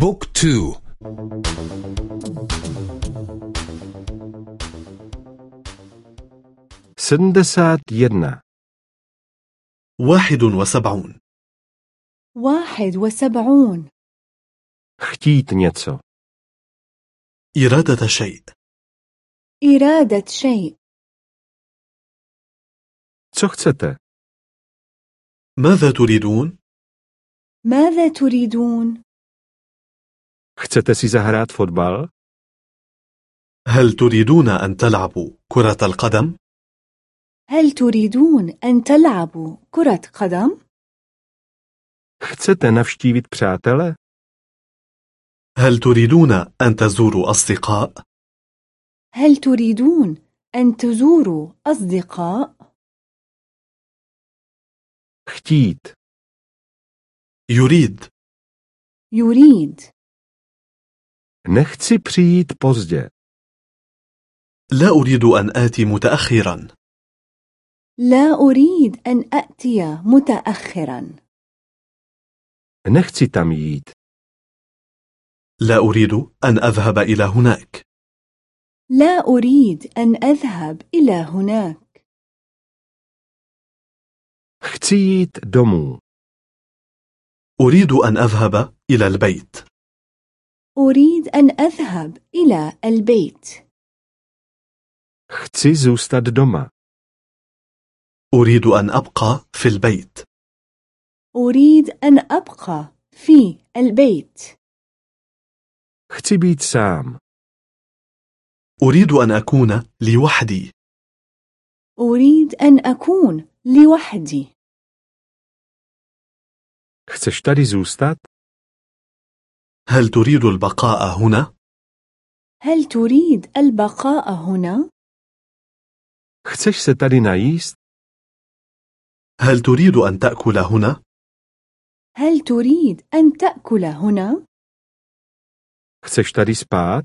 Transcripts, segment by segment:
بوك تو. sedmdesát jedna, واحد وسبعون. واحد وسبعون. chtít něco, إرادة شيء. إرادة شيء. co chcete, ماذا تريدون؟ ماذا تريدون؟ Chcete si zahrát fotbal, هل تريدون أن تلعبوا كرة القدم؟ هل تريدون أن تلعبوا كرة قدم؟ chcete navštívit přátele, هل تريدون أن تزوروا أصدقاء؟ هل تريدون أن تزوروا أصدقاء؟ chtít, يريد يريد nechci přijít pozdě, لا أريد أن آتي متأخرا. لا أريد أن أأتي متأخرا. Nechci tam jít, لا أريد أن أذهب إلى هناك. لا أريد أن أذهب إلى هناك. Chci jít domů, أريد أن أذهب إلى البيت. أريد أن أذهب إلى البيت. Chci zůstat doma, أريد أن أبقى في البيت. أريد أن أبقى في البيت. Chci být sám, أريد أن أكون لوحدي. أريد أن أكون لوحدي. Chceš tady zůstat, هل تريد البقاء هنا؟ هل تريد البقاء هنا؟ chceš se tady najíst, هل تريد أن تأكل هنا؟ هل تريد أن تأكل هنا؟ chceš tady spát,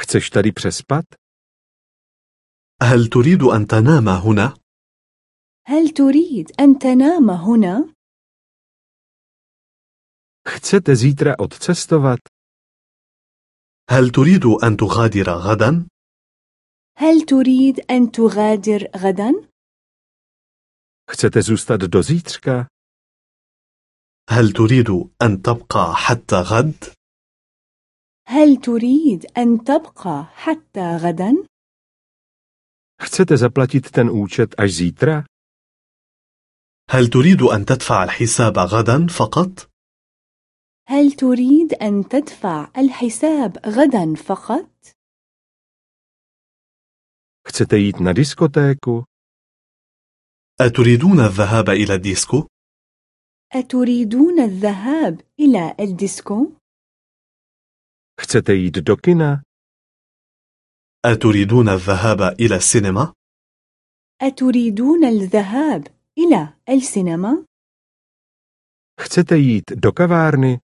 chceš tady přespat, هل تريد أن تنام هنا؟ هل تريد أن تنام هنا؟ Chcete zítra odcestovat, هل تريد أن تغادر غدا؟ هل تريد أن تغادر غدا؟ chcete zůstat do zítřka, هل تريد أن تبقى حتى غد؟ هل تريد أن تبقى حتى غدا؟ chcete zaplatit ten účet až zítra, هل تريد أن تدفع الحساب غدا فقط؟ هل تريد أن تدفع الحساب غدا فقط؟ chcete jít na diskotéku, أتريدون الذهاب إلى الديسكو؟ أتريدون الذهاب إلى الديسكو؟ chcete jít do kina, أتريدون الذهاب إلى السينما؟ أتريدون الذهاب إلى السينما؟ chcete jít do kavárny,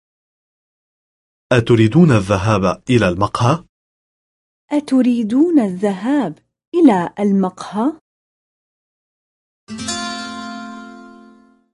أتريدون الذهاب إلى المقهى؟ أتريدون الذهاب إلى المقهى؟